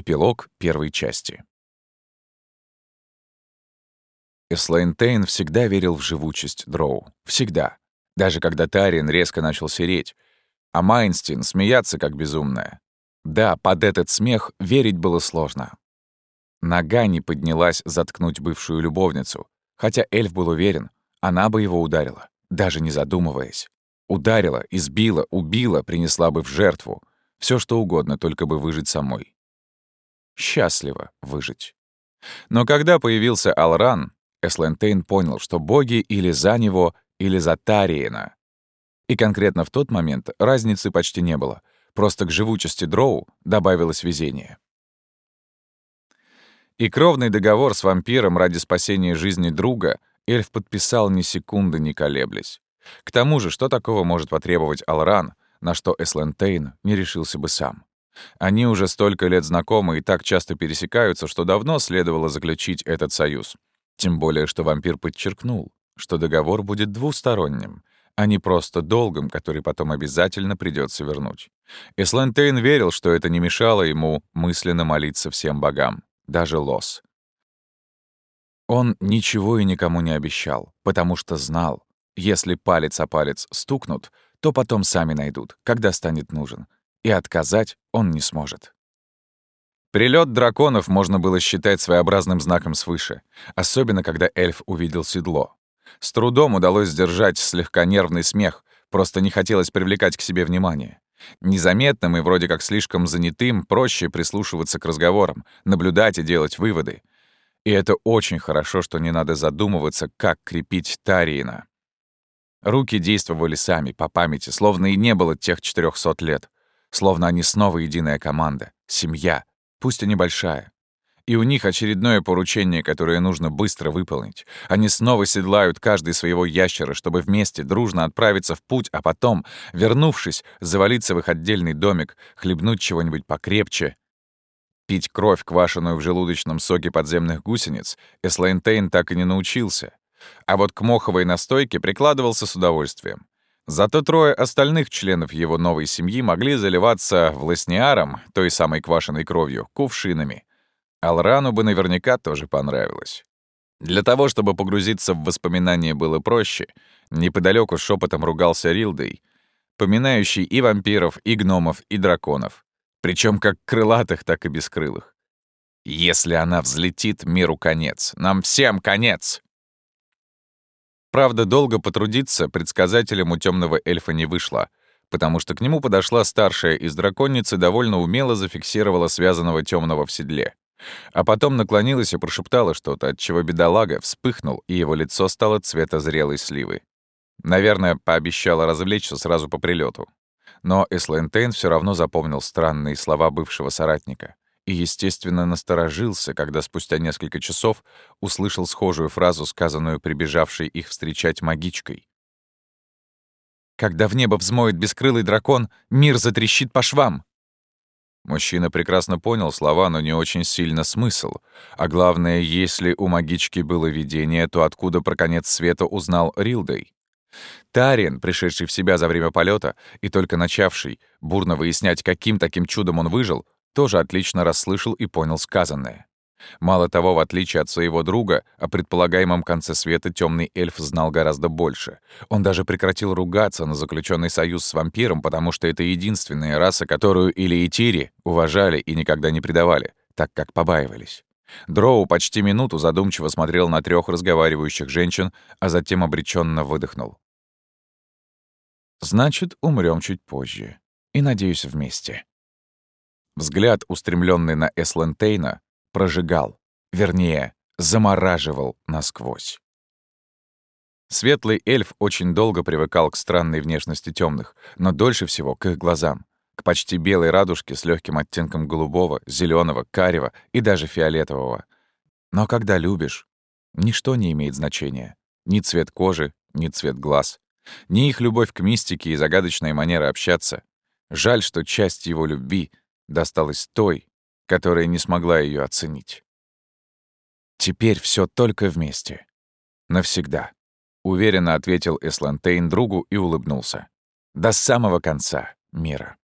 Эпилог первой части. Эслейн Тейн всегда верил в живучесть Дроу. Всегда. Даже когда Тариен резко начал сереть. А Майнстин смеяться как безумная. Да, под этот смех верить было сложно. Нога не поднялась заткнуть бывшую любовницу, хотя эльф был уверен, она бы его ударила, даже не задумываясь. Ударила, избила, убила, принесла бы в жертву. все что угодно, только бы выжить самой счастливо выжить. Но когда появился Алран, Эслентейн понял, что боги или за него, или за Тариена. И конкретно в тот момент разницы почти не было, просто к живучести дроу добавилось везение. И кровный договор с вампиром ради спасения жизни друга эльф подписал ни секунды не колеблясь. К тому же, что такого может потребовать Алран, на что Эслентейн не решился бы сам? Они уже столько лет знакомы и так часто пересекаются, что давно следовало заключить этот союз. Тем более, что вампир подчеркнул, что договор будет двусторонним, а не просто долгом, который потом обязательно придется вернуть. Эслантейн верил, что это не мешало ему мысленно молиться всем богам, даже Лос. Он ничего и никому не обещал, потому что знал, если палец о палец стукнут, то потом сами найдут, когда станет нужен, и отказать он не сможет. Прилет драконов можно было считать своеобразным знаком свыше, особенно когда эльф увидел седло. С трудом удалось сдержать слегка нервный смех, просто не хотелось привлекать к себе внимание. Незаметным и вроде как слишком занятым проще прислушиваться к разговорам, наблюдать и делать выводы. И это очень хорошо, что не надо задумываться, как крепить Тариина. Руки действовали сами, по памяти, словно и не было тех 400 лет. Словно они снова единая команда, семья, пусть и небольшая. И у них очередное поручение, которое нужно быстро выполнить. Они снова седлают каждый своего ящера, чтобы вместе дружно отправиться в путь, а потом, вернувшись, завалиться в их отдельный домик, хлебнуть чего-нибудь покрепче. Пить кровь, квашеную в желудочном соке подземных гусениц, Эслейнтейн так и не научился. А вот к моховой настойке прикладывался с удовольствием. Зато трое остальных членов его новой семьи могли заливаться власниаром, той самой квашеной кровью, кувшинами. Алрану бы наверняка тоже понравилось. Для того, чтобы погрузиться в воспоминания было проще, неподалеку шепотом ругался Рилдей, поминающий и вампиров, и гномов, и драконов. Причем как крылатых, так и бескрылых. «Если она взлетит, миру конец. Нам всем конец!» Правда, долго потрудиться предсказателем у темного эльфа не вышло, потому что к нему подошла старшая из драконниц и довольно умело зафиксировала связанного темного в седле. А потом наклонилась и прошептала что-то, от чего бедолага вспыхнул, и его лицо стало цвета зрелой сливы. Наверное, пообещала развлечься сразу по прилету. Но Эслентейн все равно запомнил странные слова бывшего соратника и, естественно, насторожился, когда спустя несколько часов услышал схожую фразу, сказанную прибежавшей их встречать магичкой. «Когда в небо взмоет бескрылый дракон, мир затрещит по швам!» Мужчина прекрасно понял слова, но не очень сильно смысл. А главное, если у магички было видение, то откуда про конец света узнал Рилдей? Тарин, пришедший в себя за время полета и только начавший бурно выяснять, каким таким чудом он выжил, тоже отлично расслышал и понял сказанное. Мало того, в отличие от своего друга, о предполагаемом конце света темный эльф знал гораздо больше. Он даже прекратил ругаться на заключенный союз с вампиром, потому что это единственная раса, которую или Итири уважали и никогда не предавали, так как побаивались. Дроу почти минуту задумчиво смотрел на трех разговаривающих женщин, а затем обреченно выдохнул. «Значит, умрем чуть позже. И, надеюсь, вместе». Взгляд, устремленный на Эслентейна, прожигал, вернее, замораживал насквозь. Светлый эльф очень долго привыкал к странной внешности темных, но дольше всего к их глазам, к почти белой радужке с легким оттенком голубого, зеленого, карего и даже фиолетового. Но когда любишь, ничто не имеет значения. Ни цвет кожи, ни цвет глаз, ни их любовь к мистике и загадочная манера общаться. Жаль, что часть его любви досталась той, которая не смогла ее оценить. Теперь все только вместе. Навсегда. Уверенно ответил Эслантейн другу и улыбнулся. До самого конца мира.